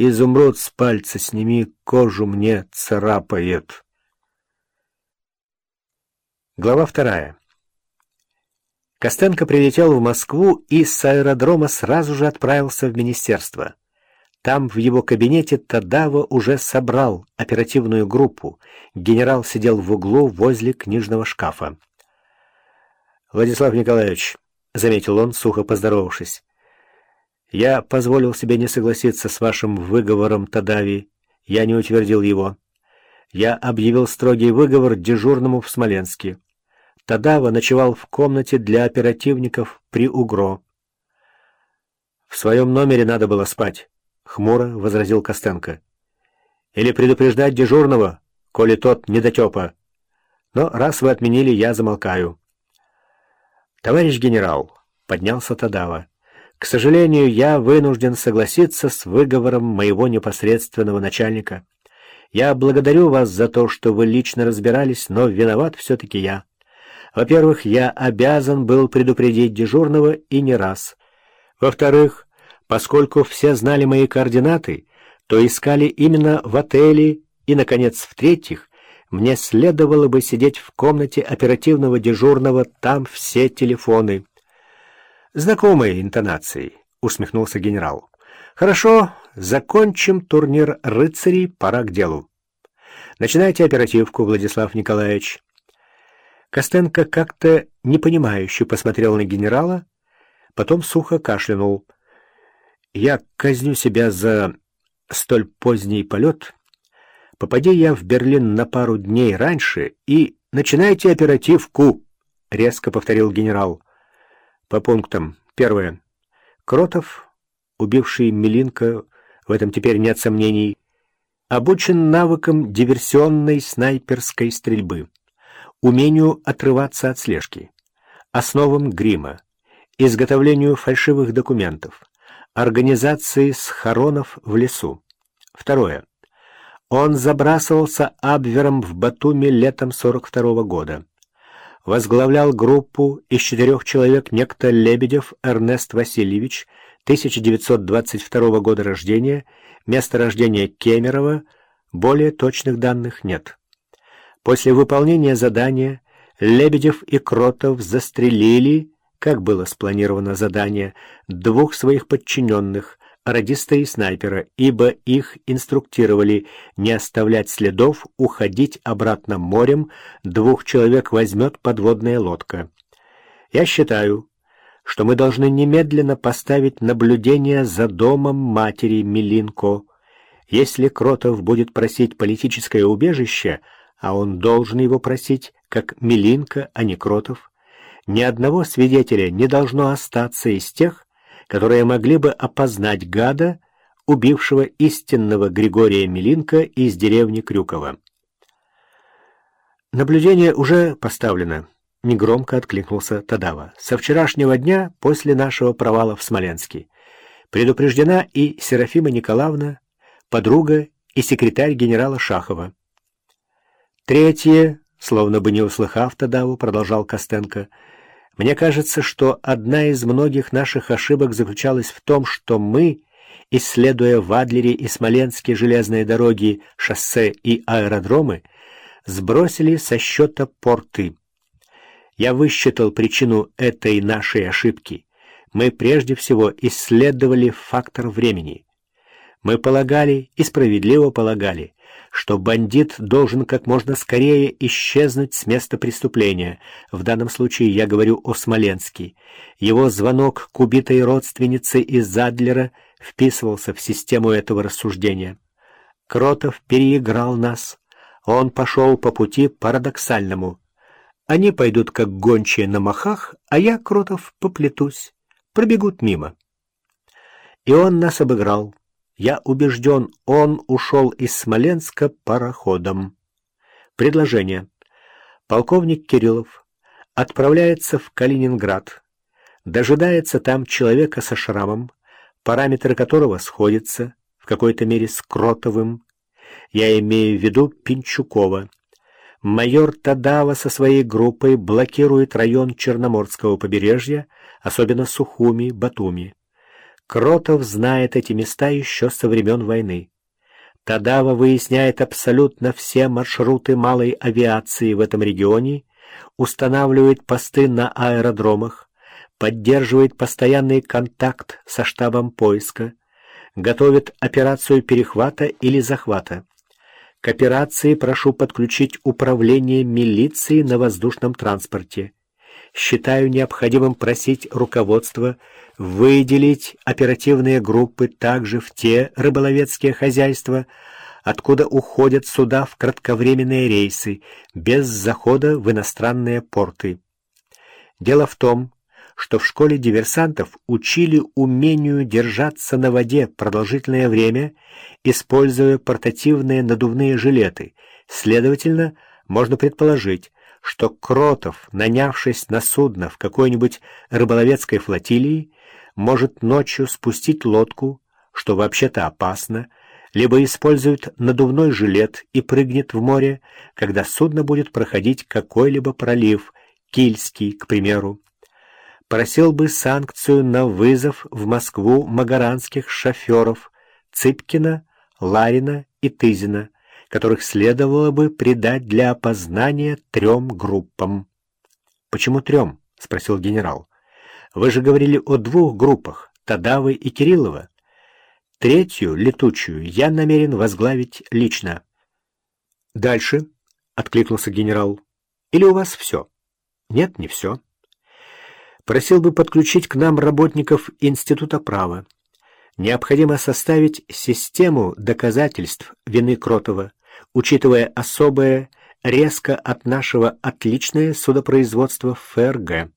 Изумруд с пальца сними, кожу мне царапает. Глава вторая. Костенко прилетел в Москву и с аэродрома сразу же отправился в министерство. Там в его кабинете Тадава уже собрал оперативную группу. Генерал сидел в углу возле книжного шкафа. «Владислав Николаевич», — заметил он, сухо поздоровавшись, — «я позволил себе не согласиться с вашим выговором Тадави. Я не утвердил его. Я объявил строгий выговор дежурному в Смоленске. Тадава ночевал в комнате для оперативников при УГРО. В своем номере надо было спать. — хмуро возразил Костенко. «Или предупреждать дежурного, коли тот недотепа. Но раз вы отменили, я замолкаю». «Товарищ генерал», — поднялся Тадава, — «к сожалению, я вынужден согласиться с выговором моего непосредственного начальника. Я благодарю вас за то, что вы лично разбирались, но виноват все-таки я. Во-первых, я обязан был предупредить дежурного и не раз. Во-вторых, Поскольку все знали мои координаты, то искали именно в отеле, и, наконец, в-третьих, мне следовало бы сидеть в комнате оперативного дежурного, там все телефоны. «Знакомые интонации», — усмехнулся генерал. «Хорошо, закончим турнир рыцарей, пора к делу. Начинайте оперативку, Владислав Николаевич». Костенко как-то непонимающе посмотрел на генерала, потом сухо кашлянул — я казню себя за столь поздний полет. Попади я в Берлин на пару дней раньше и начинайте оперативку, — резко повторил генерал. По пунктам. Первое. Кротов, убивший Милинка, в этом теперь нет сомнений, обучен навыкам диверсионной снайперской стрельбы, умению отрываться от слежки, основам грима, изготовлению фальшивых документов, организации схоронов в лесу. Второе. Он забрасывался Абвером в Батуми летом 42 -го года. Возглавлял группу из четырех человек некто Лебедев Эрнест Васильевич, 1922 года рождения, место рождения Кемерово, более точных данных нет. После выполнения задания Лебедев и Кротов застрелили как было спланировано задание, двух своих подчиненных, радиста и снайпера, ибо их инструктировали не оставлять следов, уходить обратно морем, двух человек возьмет подводная лодка. Я считаю, что мы должны немедленно поставить наблюдение за домом матери Милинко. Если Кротов будет просить политическое убежище, а он должен его просить, как Милинка, а не Кротов, ни одного свидетеля не должно остаться из тех, которые могли бы опознать гада, убившего истинного Григория Милинка из деревни Крюкова. «Наблюдение уже поставлено», — негромко откликнулся Тадава. «Со вчерашнего дня, после нашего провала в Смоленске, предупреждена и Серафима Николаевна, подруга и секретарь генерала Шахова. Третье, словно бы не услыхав Тадаву, продолжал Костенко, — мне кажется, что одна из многих наших ошибок заключалась в том, что мы, исследуя в Адлере и Смоленске железные дороги, шоссе и аэродромы, сбросили со счета порты. Я высчитал причину этой нашей ошибки. Мы прежде всего исследовали фактор времени. Мы полагали и справедливо полагали, что бандит должен как можно скорее исчезнуть с места преступления. В данном случае я говорю о Смоленске. Его звонок к убитой родственнице из Задлера вписывался в систему этого рассуждения. Кротов переиграл нас. Он пошел по пути парадоксальному. Они пойдут как гончие на махах, а я, Кротов, поплетусь. Пробегут мимо. И он нас обыграл. Я убежден, он ушел из Смоленска пароходом. Предложение. Полковник Кириллов отправляется в Калининград, дожидается там человека со шрамом, параметры которого сходятся в какой-то мере с Кротовым. Я имею в виду Пинчукова. Майор Тадава со своей группой блокирует район Черноморского побережья, особенно Сухуми, Батуми. Кротов знает эти места еще со времен войны. Тадава выясняет абсолютно все маршруты малой авиации в этом регионе, устанавливает посты на аэродромах, поддерживает постоянный контакт со штабом поиска, готовит операцию перехвата или захвата. К операции прошу подключить управление милиции на воздушном транспорте. Считаю необходимым просить руководство выделить оперативные группы также в те рыболовецкие хозяйства, откуда уходят суда в кратковременные рейсы, без захода в иностранные порты. Дело в том, что в школе диверсантов учили умению держаться на воде продолжительное время, используя портативные надувные жилеты. Следовательно, можно предположить, что Кротов, нанявшись на судно в какой-нибудь рыболовецкой флотилии, может ночью спустить лодку, что вообще-то опасно, либо использует надувной жилет и прыгнет в море, когда судно будет проходить какой-либо пролив, Кильский, к примеру. Просил бы санкцию на вызов в Москву магаранских шоферов Цыпкина, Ларина и Тызина, которых следовало бы придать для опознания трем группам. «Почему трем?» — спросил генерал. Вы же говорили о двух группах, Тадавы и Кириллова. Третью, летучую, я намерен возглавить лично. Дальше, — откликнулся генерал, — или у вас все? Нет, не все. Просил бы подключить к нам работников Института права. Необходимо составить систему доказательств вины Кротова, учитывая особое, резко от нашего отличное судопроизводство ФРГ.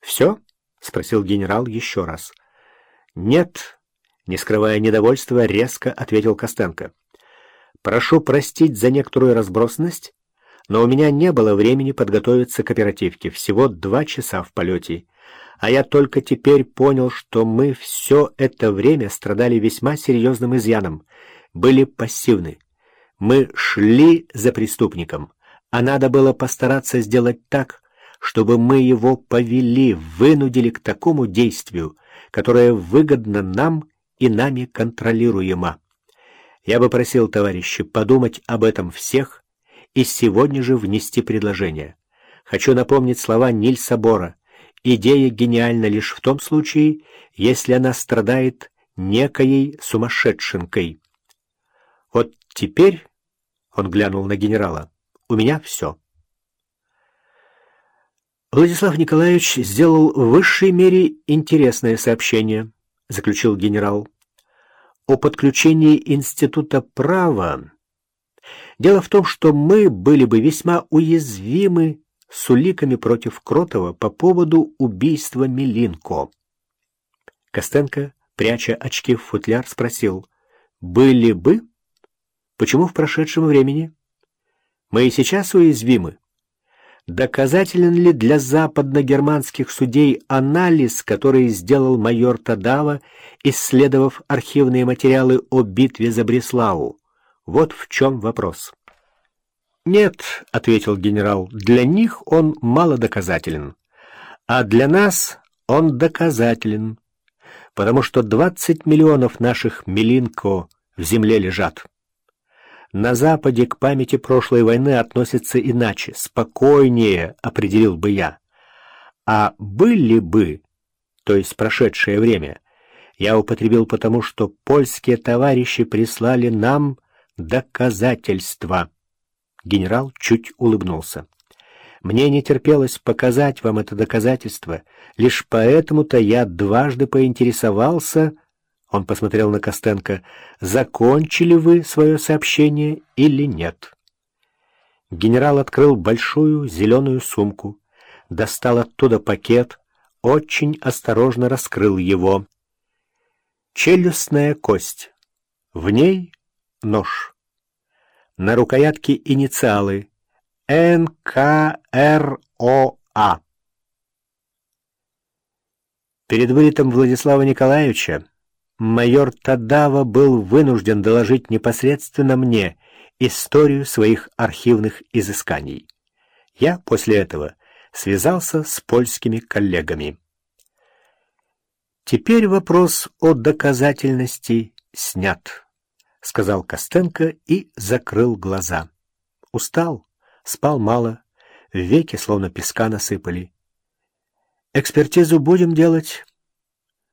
«Все?» — спросил генерал еще раз. «Нет», — не скрывая недовольства, резко ответил Костенко. «Прошу простить за некоторую разбросанность, но у меня не было времени подготовиться к оперативке, всего два часа в полете, а я только теперь понял, что мы все это время страдали весьма серьезным изъяном, были пассивны. Мы шли за преступником, а надо было постараться сделать так, чтобы мы его повели, вынудили к такому действию, которое выгодно нам и нами контролируемо. Я бы просил, товарищи, подумать об этом всех и сегодня же внести предложение. Хочу напомнить слова Нильса Бора. Идея гениальна лишь в том случае, если она страдает некоей сумасшедшенкой. Вот теперь, — он глянул на генерала, — у меня все. Владислав Николаевич сделал в высшей мере интересное сообщение, заключил генерал. О подключении Института права. Дело в том, что мы были бы весьма уязвимы с уликами против Кротова по поводу убийства Милинко. Костенко, пряча очки в футляр, спросил, «Были бы? Почему в прошедшем времени? Мы и сейчас уязвимы». Доказателен ли для западногерманских судей анализ, который сделал майор Тадава, исследовав архивные материалы о битве за Бреславу? Вот в чем вопрос. «Нет», — ответил генерал, — «для них он мало доказателен, а для нас он доказателен, потому что 20 миллионов наших Милинко в земле лежат». На Западе к памяти прошлой войны относятся иначе, спокойнее, определил бы я. А были бы, то есть прошедшее время, я употребил потому, что польские товарищи прислали нам доказательства. Генерал чуть улыбнулся. Мне не терпелось показать вам это доказательство, лишь поэтому-то я дважды поинтересовался, он посмотрел на Костенко. «Закончили вы свое сообщение или нет?» Генерал открыл большую зеленую сумку, достал оттуда пакет, очень осторожно раскрыл его. Челюстная кость. В ней нож. На рукоятке инициалы НКРОА. Перед вылетом Владислава Николаевича майор Тадава был вынужден доложить непосредственно мне историю своих архивных изысканий. Я после этого связался с польскими коллегами. Теперь вопрос о доказательности снят, сказал Костенко и закрыл глаза. Устал, спал мало, веки словно песка насыпали. Экспертизу будем делать?